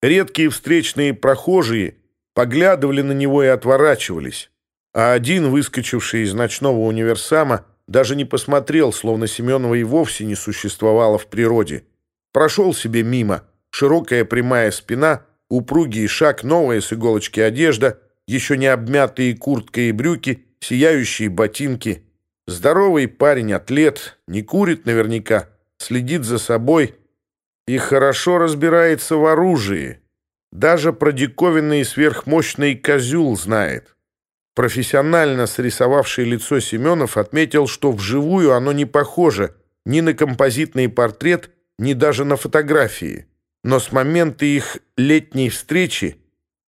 Редкие встречные прохожие поглядывали на него и отворачивались, а один, выскочивший из ночного универсама, даже не посмотрел, словно Семенова и вовсе не существовало в природе. Прошел себе мимо, широкая прямая спина, упругий шаг, новая с иголочки одежда, еще не обмятые куртка и брюки, сияющие ботинки. Здоровый парень, атлет, не курит наверняка, следит за собой – и хорошо разбирается в оружии. Даже продиковинный сверхмощный козюл знает. Профессионально срисовавший лицо Семенов отметил, что вживую оно не похоже ни на композитный портрет, ни даже на фотографии. Но с момента их летней встречи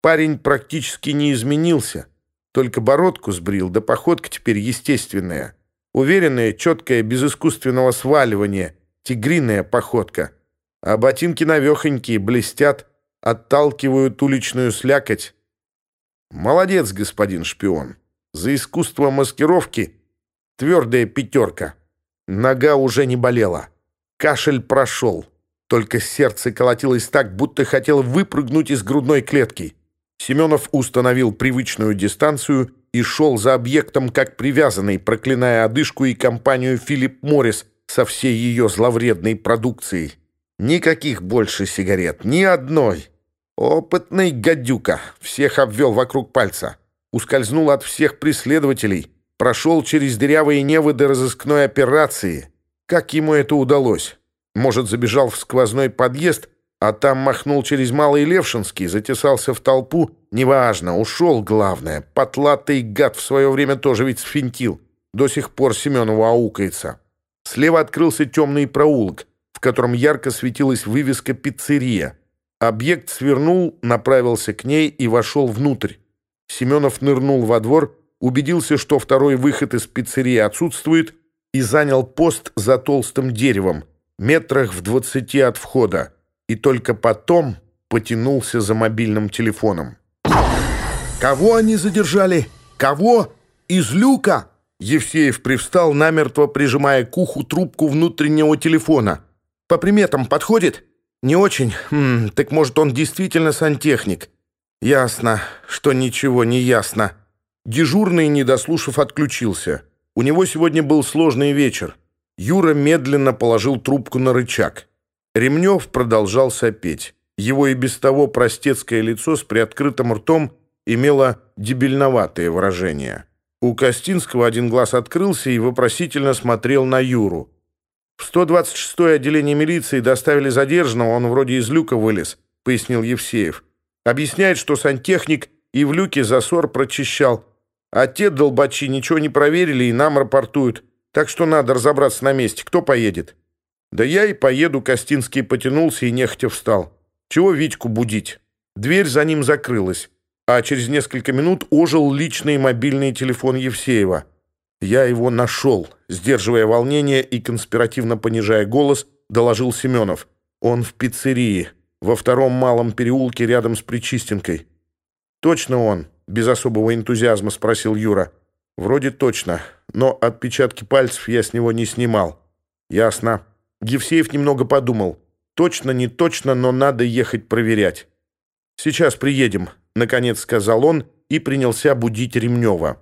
парень практически не изменился. Только бородку сбрил, да походка теперь естественная. Уверенная, четкая, без искусственного сваливания, тигриная походка — а ботинки навехонькие, блестят, отталкивают уличную слякоть. Молодец, господин шпион. За искусство маскировки твердая пятерка. Нога уже не болела. Кашель прошел. Только сердце колотилось так, будто хотел выпрыгнуть из грудной клетки. Семенов установил привычную дистанцию и шел за объектом как привязанный, проклиная одышку и компанию «Филипп Моррис» со всей ее зловредной продукцией. Никаких больше сигарет, ни одной. Опытный гадюка. Всех обвел вокруг пальца. Ускользнул от всех преследователей. Прошел через дырявые неводы разыскной операции. Как ему это удалось? Может, забежал в сквозной подъезд, а там махнул через Малый Левшинский, затесался в толпу. Неважно, ушел, главное. Потлатый гад в свое время тоже ведь сфинтил. До сих пор Семенову аукается. Слева открылся темный проулок котором ярко светилась вывеска «Пиццерия». Объект свернул, направился к ней и вошел внутрь. Семенов нырнул во двор, убедился, что второй выход из пиццерии отсутствует, и занял пост за толстым деревом, метрах в двадцати от входа, и только потом потянулся за мобильным телефоном. «Кого они задержали? Кого? Из люка?» Евсеев привстал, намертво прижимая к уху трубку внутреннего телефона – по приметам подходит? Не очень. Хм, так может, он действительно сантехник? Ясно, что ничего не ясно. Дежурный, не дослушав, отключился. У него сегодня был сложный вечер. Юра медленно положил трубку на рычаг. Ремнев продолжал сопеть. Его и без того простецкое лицо с приоткрытым ртом имело дебильноватое выражение. У Костинского один глаз открылся и вопросительно смотрел на Юру. В 126-е отделение милиции доставили задержанного, он вроде из люка вылез, пояснил Евсеев. Объясняет, что сантехник и в люке засор прочищал. А те долбачи ничего не проверили и нам рапортуют. Так что надо разобраться на месте. Кто поедет? Да я и поеду, Костинский потянулся и нехотя встал. Чего Витьку будить? Дверь за ним закрылась, а через несколько минут ожил личный мобильный телефон Евсеева. «Я его нашел», — сдерживая волнение и конспиративно понижая голос, доложил Семенов. «Он в пиццерии, во втором малом переулке рядом с Причистенкой». «Точно он?» — без особого энтузиазма спросил Юра. «Вроде точно, но отпечатки пальцев я с него не снимал». «Ясно». Евсеев немного подумал. «Точно, не точно, но надо ехать проверять». «Сейчас приедем», — наконец сказал он и принялся будить Ремнева.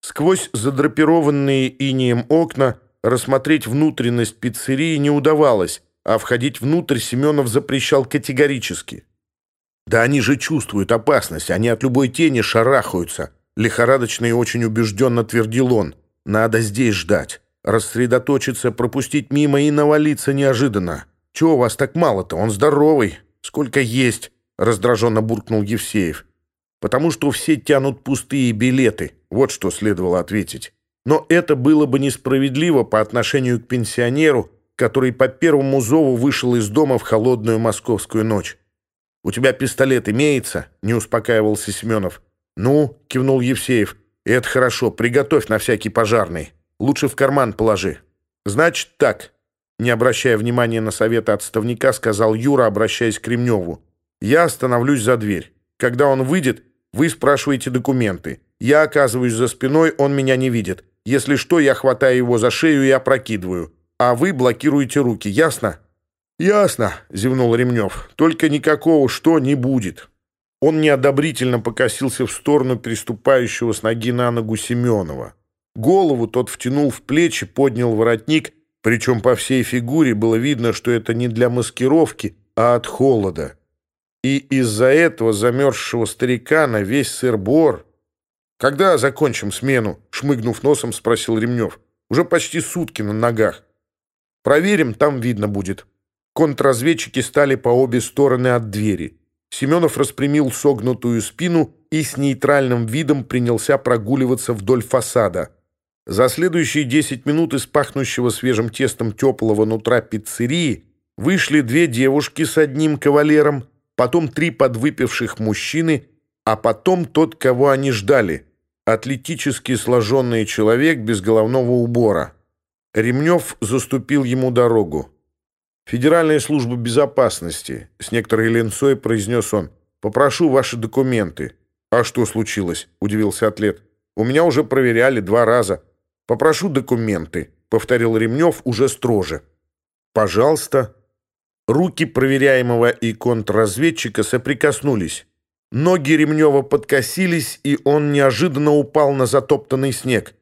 Сквозь задрапированные инеем окна рассмотреть внутренность пиццерии не удавалось, а входить внутрь Семенов запрещал категорически. «Да они же чувствуют опасность, они от любой тени шарахаются», лихорадочно и очень убежденно твердил он. «Надо здесь ждать, рассредоточиться, пропустить мимо и навалиться неожиданно. Чего вас так мало-то? Он здоровый, сколько есть», раздраженно буркнул Евсеев. потому что все тянут пустые билеты. Вот что следовало ответить. Но это было бы несправедливо по отношению к пенсионеру, который по первому зову вышел из дома в холодную московскую ночь. «У тебя пистолет имеется?» — не успокаивался Семенов. «Ну», — кивнул Евсеев, — «это хорошо, приготовь на всякий пожарный. Лучше в карман положи». «Значит так», — не обращая внимания на советы отставника, сказал Юра, обращаясь к Кремневу. «Я остановлюсь за дверь. Когда он выйдет, вы спрашиваете документы. Я оказываюсь за спиной, он меня не видит. Если что, я хватаю его за шею и опрокидываю. А вы блокируете руки, ясно?» «Ясно», — зевнул Ремнев, — «только никакого «что» не будет». Он неодобрительно покосился в сторону приступающего с ноги на ногу Семенова. Голову тот втянул в плечи, поднял воротник, причем по всей фигуре было видно, что это не для маскировки, а от холода. и из-за этого замерзшего старика на весь сыр бор. «Когда закончим смену?» — шмыгнув носом, спросил Ремнев. «Уже почти сутки на ногах. Проверим, там видно будет». Контрразведчики стали по обе стороны от двери. Семенов распрямил согнутую спину и с нейтральным видом принялся прогуливаться вдоль фасада. За следующие десять минут из пахнущего свежим тестом теплого нутра пиццерии вышли две девушки с одним кавалером — потом три подвыпивших мужчины, а потом тот, кого они ждали — атлетически сложенный человек без головного убора. Ремнев заступил ему дорогу. «Федеральная служба безопасности», — с некоторой ленцой произнес он. «Попрошу ваши документы». «А что случилось?» — удивился атлет. «У меня уже проверяли два раза». «Попрошу документы», — повторил Ремнев уже строже. «Пожалуйста». Руки проверяемого и контрразведчика соприкоснулись. Ноги Ремнева подкосились, и он неожиданно упал на затоптанный снег.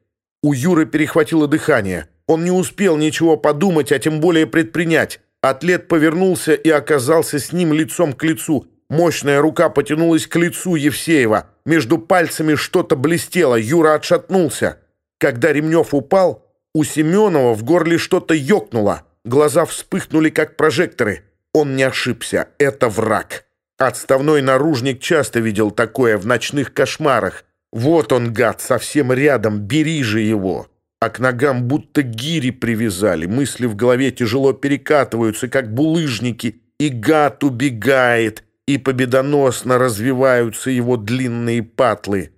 У Юры перехватило дыхание. Он не успел ничего подумать, а тем более предпринять. Атлет повернулся и оказался с ним лицом к лицу. Мощная рука потянулась к лицу Евсеева. Между пальцами что-то блестело. Юра отшатнулся. Когда Ремнев упал, у Семенова в горле что-то ёкнуло. Глаза вспыхнули, как прожекторы. Он не ошибся. Это враг. Отставной наружник часто видел такое в ночных кошмарах. Вот он, гад, совсем рядом. Бери же его. А к ногам будто гири привязали. Мысли в голове тяжело перекатываются, как булыжники. И гад убегает. И победоносно развиваются его длинные патлы.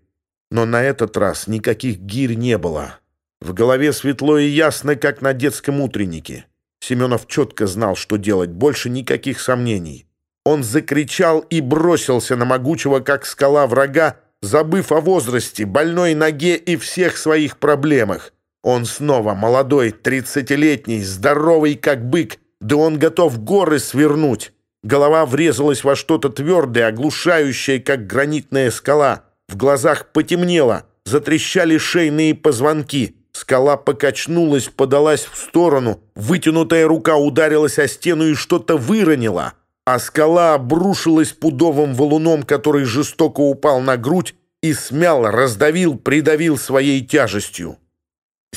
Но на этот раз никаких гирь не было. В голове светло и ясно, как на детском утреннике. Семенов четко знал, что делать, больше никаких сомнений. Он закричал и бросился на могучего, как скала врага, забыв о возрасте, больной ноге и всех своих проблемах. Он снова молодой, тридцатилетний, здоровый, как бык, да он готов горы свернуть. Голова врезалась во что-то твердое, оглушающее, как гранитная скала. В глазах потемнело, затрещали шейные позвонки. Скала покачнулась, подалась в сторону, вытянутая рука ударилась о стену и что-то выронила, а скала обрушилась пудовым валуном, который жестоко упал на грудь и смял, раздавил, придавил своей тяжестью.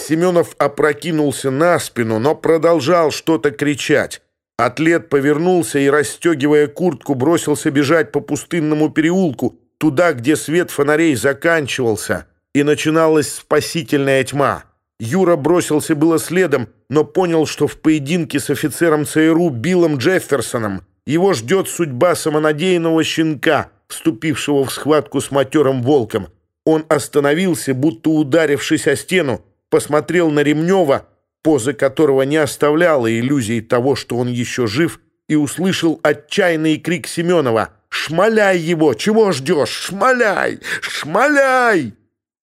Семенов опрокинулся на спину, но продолжал что-то кричать. Атлет повернулся и, расстегивая куртку, бросился бежать по пустынному переулку, туда, где свет фонарей заканчивался, и начиналась спасительная тьма. Юра бросился было следом, но понял, что в поединке с офицером ЦРУ Биллом Джефферсоном его ждет судьба самонадеянного щенка, вступившего в схватку с матерым волком. Он остановился, будто ударившись о стену, посмотрел на Ремнева, поза которого не оставляла иллюзий того, что он еще жив, и услышал отчаянный крик Семенова «Шмаляй его! Чего ждешь? Шмаляй! Шмаляй!»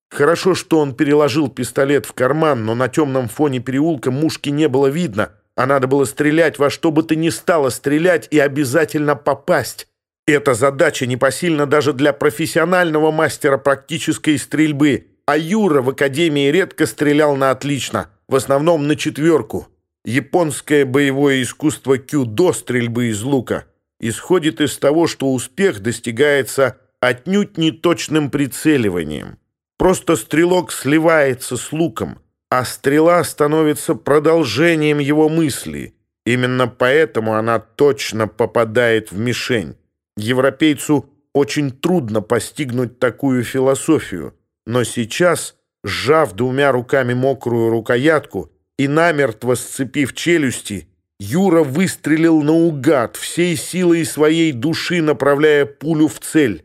Хорошо, что он переложил пистолет в карман, но на темном фоне переулка мушки не было видно, а надо было стрелять во что бы то ни стало стрелять и обязательно попасть. Эта задача непосильна даже для профессионального мастера практической стрельбы, а Юра в академии редко стрелял на отлично, в основном на четверку. Японское боевое искусство кюдо стрельбы из лука исходит из того, что успех достигается отнюдь неточным прицеливанием. не точным прицеливанием. Просто стрелок сливается с луком, а стрела становится продолжением его мысли. Именно поэтому она точно попадает в мишень. Европейцу очень трудно постигнуть такую философию. Но сейчас, сжав двумя руками мокрую рукоятку и намертво сцепив челюсти, Юра выстрелил наугад, всей силой своей души направляя пулю в цель.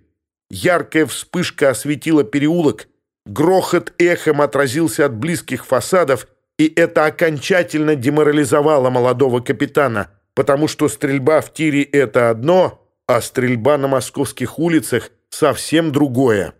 Яркая вспышка осветила переулок, грохот эхом отразился от близких фасадов, и это окончательно деморализовало молодого капитана, потому что стрельба в тире — это одно, а стрельба на московских улицах — совсем другое.